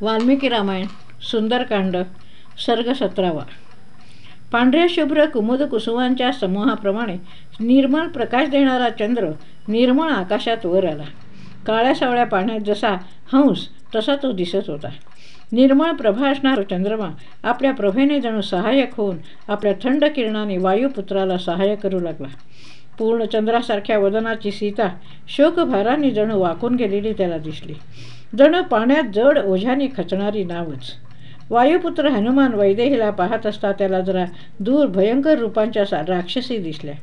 वाल्मिकी रामायण सुंदरकांड सर्ग सतरावा पांढऱ्या शुभ्र कुमुद कुसुमांच्या समूहाप्रमाणे निर्मळ प्रकाश देणारा चंद्र निर्मळ आकाशात वर आला. काळ्या सावळ्या पाण्यात जसा हंस तसा तो दिसत होता. निर्मळ प्रभा असणारा चंद्रमा आपल्या प्रभेने जणू सहाय्यक होऊन आपल्या थंड किरणाने वायुपुत्राला सहाय्य करू लागला. पूर्ण चंद्रासारख्या वदनाची सीता शोकभाराने जणू वाकून गेलेली त्याला दिसली. जणू पाण्यात जड ओझ्याने खचणारी नावच. वायुपुत्र हनुमान वैदेहीला पाहत असता त्याला जरा दूर भयंकर रूपांच्या राक्षसी दिसल्या.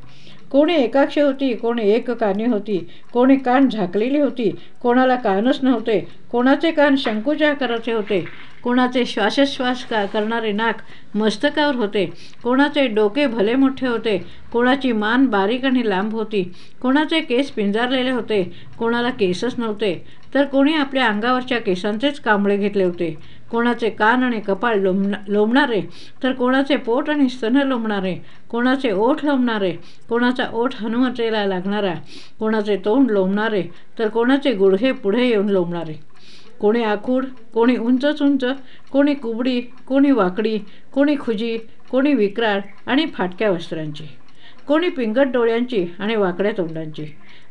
कोणी एकाक्ष होती कोणी एक कानी होती कोणी कान झाकलेली होती कोणाला कानच नव्हते कोणाचे कान शंकूच्या आकाराचे होते कोणाचे श्वासोश्वास का करणारे नाक मस्तकावर होते कोणाचे डोके भले मोठे होते कोणाची मान बारीक आणि लांब होती कोणाचे केस पिंजारलेले होते कोणाला केसच नव्हते तर कोणी आपल्या अंगावरच्या केसांचेच कांबळे घेतले होते कोणाचे कान आणि कपाळ लोंबना लोंबणारे तर कोणाचे पोट आणि स्तन लोंबणारे कोणाचे ओठ लोंबणारे कोणाचा ओठ हनुमतेला लागणारा कोणाचे तोंड लोंबणारे तर कोणाचे गुडघे पुढे येऊन लोंबणारे कोणी आखूड कोणी उंचच उंच कोणी कुबडी कोणी वाकडी कोणी खुजी कोणी विक्राळ आणि फाटक्या वस्त्रांची. कोणी पिंगट डोळ्यांची आणि वाकड्या तोंडांची.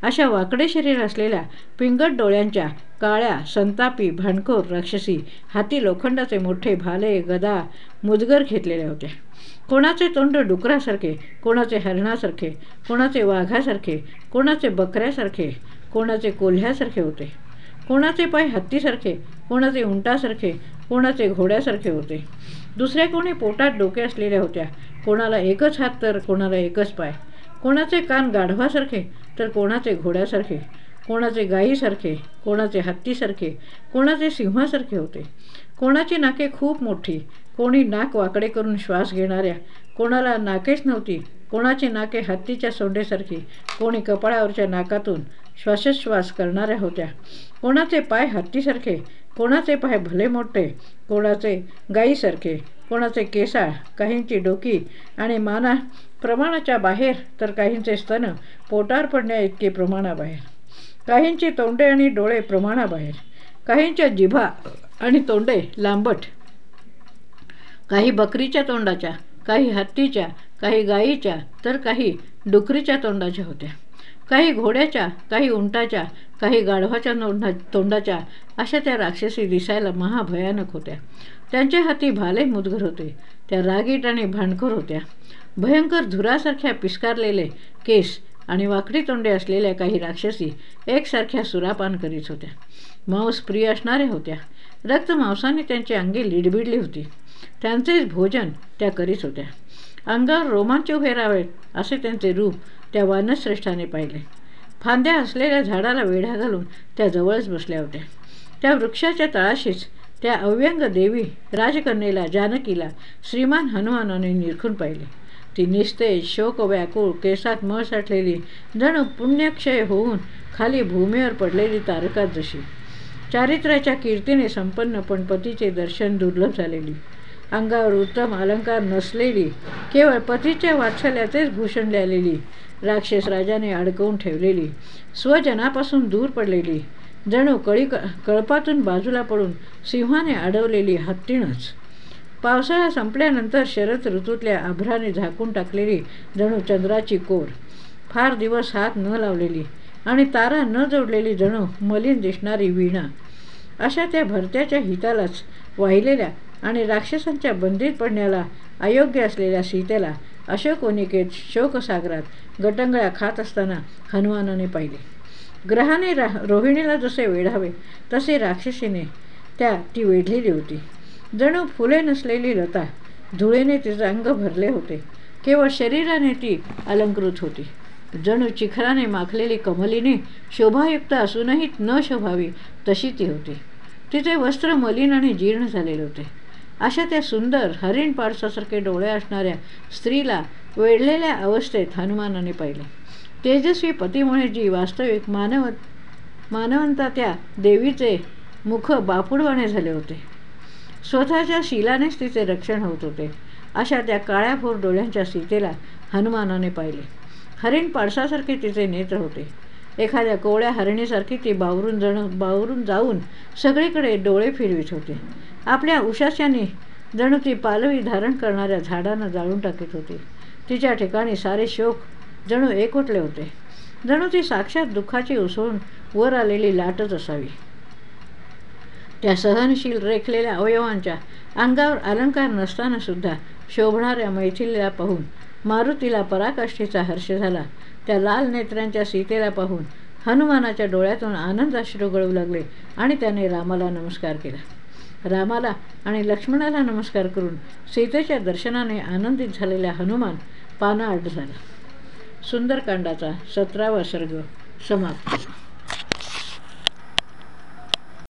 अशा वाकडे शरीर असलेल्या पिंगट डोळ्यांच्या काळ्या संतापी भांडखोर राक्षसी हाती लोखंडाचे मोठे भाले गदा मुदगर घेतलेल्या होत्या. कोणाचे तोंड डुकरासारखे कोणाचे हरणासारखे कोणाचे वाघासारखे कोणाचे बकऱ्यासारखे कोणाचे कोल्ह्यासारखे होते. कोणाचे पाय हत्तीसारखे कोणाचे उंटासारखे कोणाचे घोड्यासारखे होते. दुसऱ्या कोणी पोटात डोके असलेल्या होत्या. कोणाला एकच हात तर कोणाला एकच पाय. कोणाचे कान गाढवासारखे तर कोणाचे घोड्यासारखे. कोणाचे गाईसारखे कोणाचे हत्तीसारखे कोणाचे सिंहासारखे होते. कोणाची नाके खूप मोठी कोणी नाक वाकडे करून श्वास घेणाऱ्या कोणाला नाकेच नव्हती कोणाची नाके हत्तीच्या सोंडेसारखी कोणी कपाळावरच्या नाकातून श्वासोच्छ्वास करणाऱ्या होत्या. कोणाचे पाय हत्तीसारखे कोणाचे पाय भले मोठे कोणाचे गाईसारखे कोणाचे केसाळ काहींची डोकी आणि माना प्रमाणाच्या बाहेर तर काहींचे स्तन पोटार पडण्या इतके प्रमाणाबाहेर. काहींची तोंडे आणि डोळे प्रमाणाबाहेर काहींच्या जिभा आणि तोंडे लांबट. काही बकरीच्या तोंडाच्या काही हत्तीच्या काही गाईच्या तर काही डुकरीच्या तोंडाच्या होत्या. काही घोड्याच्या काही उंटाच्या काही गाढवाच्या तोंडा तोंडाच्या अशा त्या राक्षसी दिसायला महाभयानक होत्या. त्यांच्या हाती भाले मुदगर होते त्या रागीट आणि भांडखोर होत्या. भयंकर धुरासारख्या पिस्कारलेले केस आणि वाकडी तोंडे असलेल्या काही राक्षसी एकसारख्या सुरापान करीत होत्या. मांस प्रिय असणाऱ्या होत्या. रक्त मांसाने त्यांची अंगी लिडबिडली होती. त्यांचेच भोजन त्या करीत होत्या. अंगावर रोमांच उभे राहावेत असे त्यांचे रूप त्या वानश्रेष्ठाने पाहिले. फांद्या असलेल्या झाडाला वेढा घालून त्या जवळच बसल्या होत्या. त्या वृक्षाच्या तळाशीच त्या अव्यंग देवी राजकन्येला जानकीला श्रीमान हनुमानाने निरखून पाहिले. ती निस्तेज शोक व्याकुळ केसात म साठलेली जणू पुण्यक्षय होऊन खाली भूमीवर पडलेली तारका जशी. चारित्र्याच्या कीर्तीने संपन्न पण पतीचे दर्शन दुर्लभ झालेली. अंगावर उत्तम अलंकार नसलेली केवळ पतीच्या वात्सल्याचेच भूषण लिहिलेली राक्षस राजाने अडकवून ठेवलेली स्वजनापासून दूर पडलेली जणू कळी कळपातून बाजूला पडून सिंहाने अडवलेली हत्तीणच पावसाळा संपल्यानंतर शरद ऋतूतल्या आभ्राने झाकून टाकलेली जणू चंद्राची कोर. फार दिवस हात न लावलेली आणि तारा न जोडलेली जणू मलिन दिसणारी वीणा. अशा त्या भरत्याच्या हितालाच वाहिलेल्या आणि राक्षसांच्या बंदीत पडण्याला अयोग्य असलेल्या सीतेला अशोकोनिकेत शोकसागरात गटंगळ्या खात असताना हनुमानाने पाहिले. ग्रहाने रा रोहिणीला जसे वेढावे तसे राक्षसीने त्या ती वेढलेली होती. जणू फुले नसलेली लता धुळेने तिचे अंग भरले होते. केवळ शरीराने ती अलंकृत होती. जणू चिखराने माखलेली कमलीने शोभायुक्त असूनही न शोभावी तशी ती होती. तिचे वस्त्र मलिन आणि जीर्ण झालेले होते. अशा त्या सुंदर हरिण पाडसासारखे डोळे असणाऱ्या स्त्रीला वेढलेल्या अवस्थेत हनुमानाने पाहिले. तेजस्वी पतीमुळे जी वास्तविक मानव मानवंता त्या देवीचे मुख बापुडवाणे झाले होते. स्वतःच्या शिलानेच तिचे रक्षण होत होते. अशा त्या काळ्याभोर डोळ्यांच्या सीतेला हनुमानाने पाहिले. हरिण पाडसासारखे तिचे नेत्र होते. एखाद्या कोवळ्या हरणीसारखी ती बावरून जण बावरून जाऊन सगळीकडे डोळे फिरवित होती. आपल्या उशाशाने जणू ती पालवी धारण करणाऱ्या झाडांना जाळून टाकीत होती. तिच्या ठिकाणी सारे शोक जणू एकवटले होते. जणू ती साक्षात दुःखाची उसळून वर आलेली लाटच असावी. त्या सहनशील रेखलेल्या अवयवांच्या अंगावर अलंकार नसतानासुद्धा शोभणाऱ्या मैथिलीला पाहून मारुतीला पराकाष्ठेचा हर्ष झाला. त्या लाल नेत्रांच्या सीतेला पाहून हनुमानाच्या डोळ्यातून आनंदाश्रू गळू लागले आणि त्याने रामाला नमस्कार केला. रामाला आणि लक्ष्मणाला नमस्कार करून सीतेच्या दर्शनाने आनंदित झालेल्या हनुमान पानाआड झाला. सुंदरकांडाचा सतरावा सर्ग समाप्त.